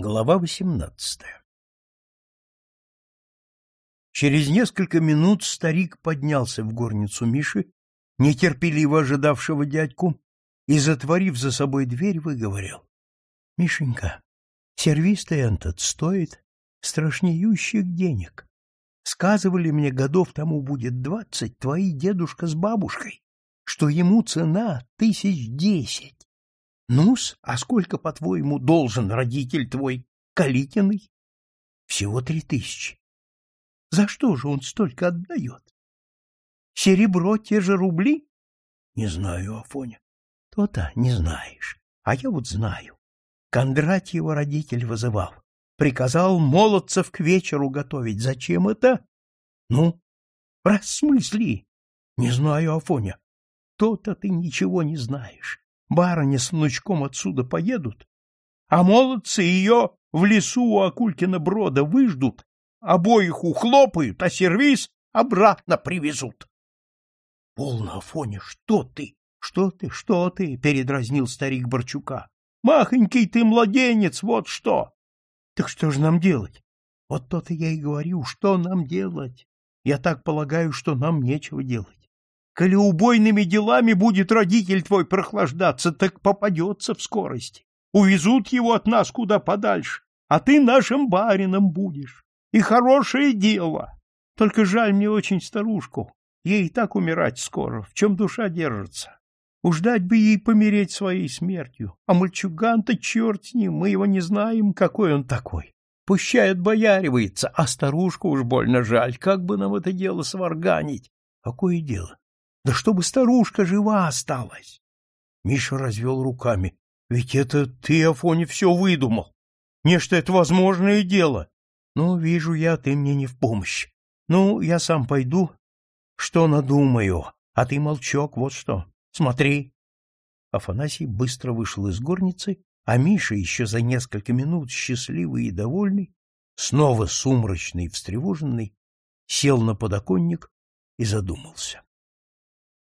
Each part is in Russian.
Глава восемнадцатая Через несколько минут старик поднялся в горницу Миши, нетерпеливо ожидавшего дядьку, и, затворив за собой дверь, выговорил. — Мишенька, сервис-то этот стоит страшнеющих денег. Сказывали мне, годов тому будет двадцать, твои дедушка с бабушкой, что ему цена тысяч десять. Ну-с, а сколько, по-твоему, должен родитель твой, Калитиный? Всего три тысячи. За что же он столько отдает? Серебро те же рубли? Не знаю, Афоня. То-то не знаешь, а я вот знаю. Кондратьева родитель вызывал. Приказал молодцев к вечеру готовить. Зачем это? Ну, рассмысли. Не знаю, Афоня. То-то ты ничего не знаешь барыня с внучком отсюда поедут, а молодцы ее в лесу у Акулькина брода выждут, обоих ухлопают, а сервис обратно привезут. — Полно, Афоня, что ты? Что ты, что ты? — передразнил старик Борчука. — Махонький ты младенец, вот что! — Так что же нам делать? Вот то-то я и говорю, что нам делать? Я так полагаю, что нам нечего делать. Коли убойными делами будет родитель твой прохлаждаться, так попадется в скорости. Увезут его от нас куда подальше, а ты нашим барином будешь. И хорошее дело. Только жаль мне очень старушку. Ей и так умирать скоро, в чем душа держится. Уж дать бы ей помереть своей смертью. А мальчуган-то черт с ним, мы его не знаем, какой он такой. Пущай отбояривается, а старушку уж больно жаль. Как бы нам это дело сварганить? Какое дело? Да чтобы старушка жива осталась. Миша развел руками. Ведь это ты, Афоня, все выдумал. Нечто это возможное дело. Ну, вижу я, ты мне не в помощь. Ну, я сам пойду. Что надумаю? А ты, молчок, вот что. Смотри. Афанасий быстро вышел из горницы, а Миша еще за несколько минут, счастливый и довольный, снова сумрачный и встревоженный, сел на подоконник и задумался.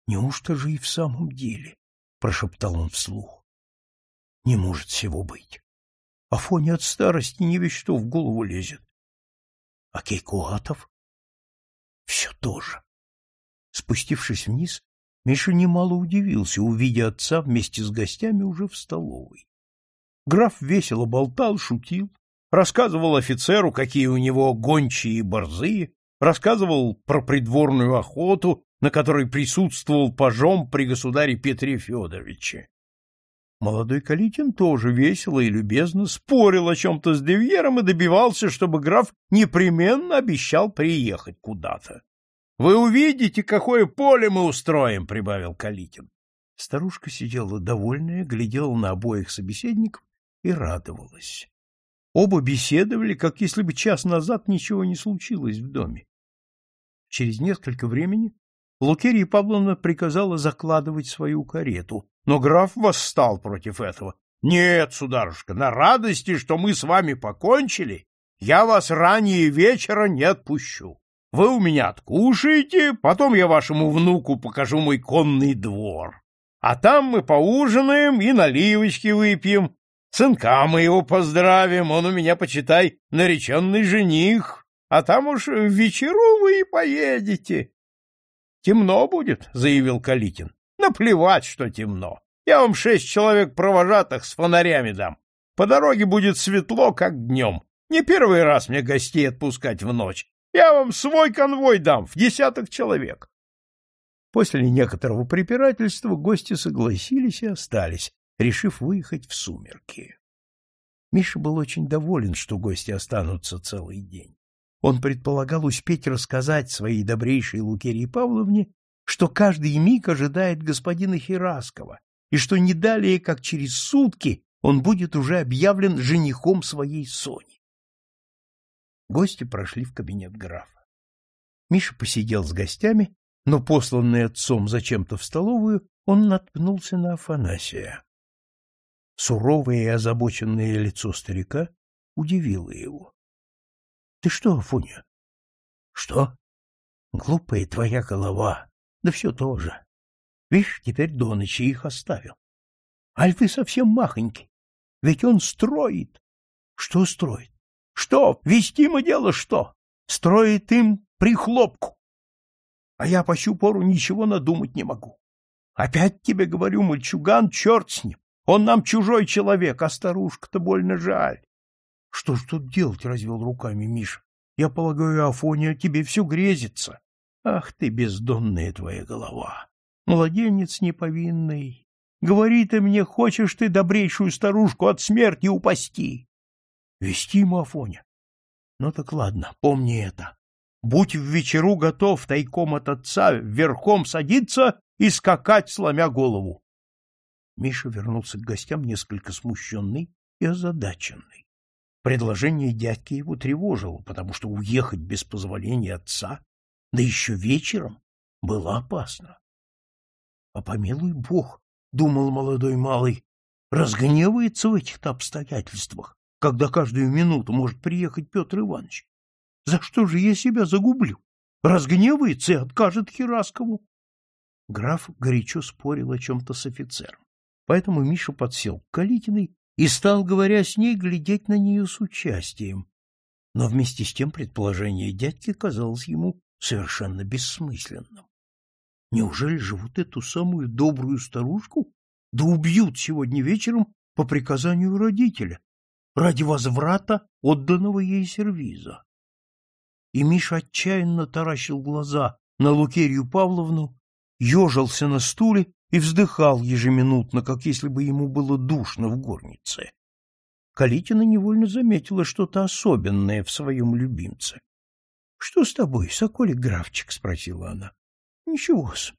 Неужто же и в самом деле? — прошептал он вслух. — Не может всего быть. Афоня от старости не весь что в голову лезет. А Кейкуатов? Все то же. Спустившись вниз, Миша немало удивился, увидя отца вместе с гостями уже в столовой. Граф весело болтал, шутил, рассказывал офицеру, какие у него гончие и борзые, рассказывал про придворную охоту, на которой присутствовал пажом при государе Петре Федоровиче. Молодой Калитин тоже весело и любезно спорил о чем-то с Девьером и добивался, чтобы граф непременно обещал приехать куда-то. — Вы увидите, какое поле мы устроим, — прибавил Калитин. Старушка сидела довольная, глядела на обоих собеседников и радовалась. Оба беседовали, как если бы час назад ничего не случилось в доме. Через несколько времени Лукерия Павловна приказала закладывать свою карету, но граф восстал против этого. — Нет, сударушка, на радости, что мы с вами покончили, я вас ранее вечера не отпущу. Вы у меня откушаете, потом я вашему внуку покажу мой конный двор. А там мы поужинаем и наливочки выпьем. Сынка моего поздравим, он у меня, почитай, нареченный жених. А там уж вечеру вы и поедете. Темно будет, заявил Калитин. Наплевать, что темно. Я вам шесть человек провожатых с фонарями дам. По дороге будет светло, как днем. Не первый раз мне гостей отпускать в ночь. Я вам свой конвой дам в десяток человек. После некоторого препирательства гости согласились и остались, решив выехать в сумерки. Миша был очень доволен, что гости останутся целый день он предполагал успеть рассказать своей добрейшей Лукерии Павловне, что каждый миг ожидает господина Хераскова, и что не далее, как через сутки, он будет уже объявлен женихом своей Сони. Гости прошли в кабинет графа. Миша посидел с гостями, но, посланный отцом зачем-то в столовую, он наткнулся на Афанасия. Суровое и озабоченное лицо старика удивило его. — Ты что, Фуня? — Что? — Глупая твоя голова. Да все то же. Видишь, теперь до ночи их оставил. Аль ты совсем махонький. Ведь он строит. Что строит? Что? Вестимо дело что? Строит им прихлопку. А я по сю пору ничего надумать не могу. Опять тебе говорю, мальчуган, черт с ним. Он нам чужой человек, а старушка-то больно жаль. — Что ж тут делать? — развел руками Миша. — Я полагаю, Афония, тебе все грезится. Ах ты, бездонная твоя голова! Младенец неповинный. Говори ты мне, хочешь ты добрейшую старушку от смерти упасти? Вести ему Афоня. Ну так ладно, помни это. Будь в вечеру готов тайком от отца верхом садиться и скакать, сломя голову. Миша вернулся к гостям несколько смущенный и озадаченный. Предложение дядьки его тревожило, потому что уехать без позволения отца, да еще вечером, было опасно. — А помилуй бог, — думал молодой малый, — разгневается в этих-то обстоятельствах, когда каждую минуту может приехать Петр Иванович. За что же я себя загублю? Разгневается и откажет Хераскову. Граф горячо спорил о чем-то с офицером, поэтому Миша подсел к Калитиной и стал, говоря с ней, глядеть на нее с участием. Но вместе с тем предположение дядьки казалось ему совершенно бессмысленным. Неужели же вот эту самую добрую старушку да убьют сегодня вечером по приказанию родителя ради возврата отданного ей сервиза? И Миша отчаянно таращил глаза на Лукерью Павловну, ежился на стуле и вздыхал ежеминутно, как если бы ему было душно в горнице. Калитина невольно заметила что-то особенное в своем любимце. — Что с тобой, соколик графчик? — спросила она. — Ничего-с.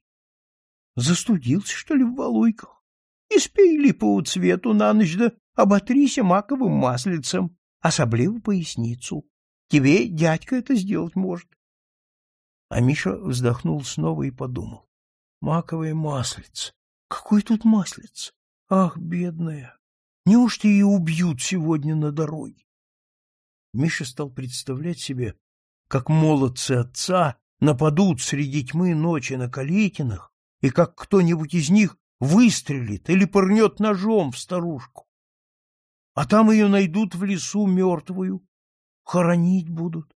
Застудился, что ли, в валуйках? Испей липового цвету на ночь, да оботрися маковым маслицем, особливо поясницу. Тебе дядька это сделать может. А Миша вздохнул снова и подумал. Маковое маслице. Какой тут маслице? Ах, бедная! Неужто ее убьют сегодня на дороге? Миша стал представлять себе, как молодцы отца нападут среди тьмы ночи на Калитинах, и как кто-нибудь из них выстрелит или пырнет ножом в старушку. А там ее найдут в лесу мертвую, хоронить будут.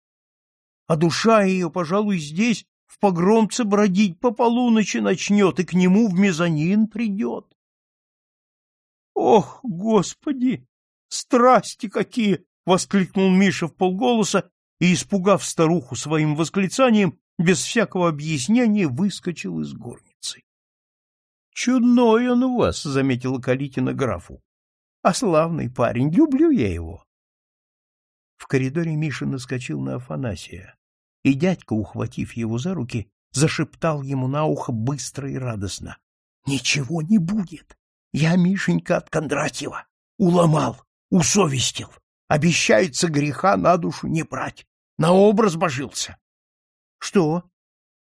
А душа ее, пожалуй, здесь в погромце бродить по полуночи начнет и к нему в мезонин придет. Ох, господи, страсти какие! — воскликнул Миша в полголоса и, испугав старуху своим восклицанием, без всякого объяснения выскочил из горницы. — Чудной он у вас, — заметила Калитина графу. — А славный парень, люблю я его. В коридоре Миша наскочил на Афанасия и дядька, ухватив его за руки, зашептал ему на ухо быстро и радостно. — Ничего не будет. Я, Мишенька, от Кондратьева. Уломал, усовестил. Обещается греха на душу не брать. На образ божился. — Что?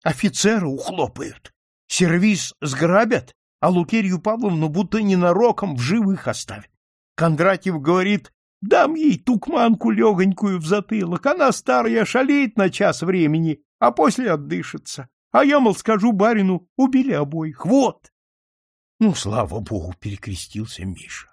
Офицеры ухлопают. Сервис сграбят, а Лукерью Павловну будто ненароком в живых оставят. Кондратьев говорит, Дам ей тукманку легонькую в затылок. Она старая, шалеет на час времени, а после отдышится. А я, мол, скажу барину, убили обоих. Вот. Ну, слава богу, перекрестился Миша.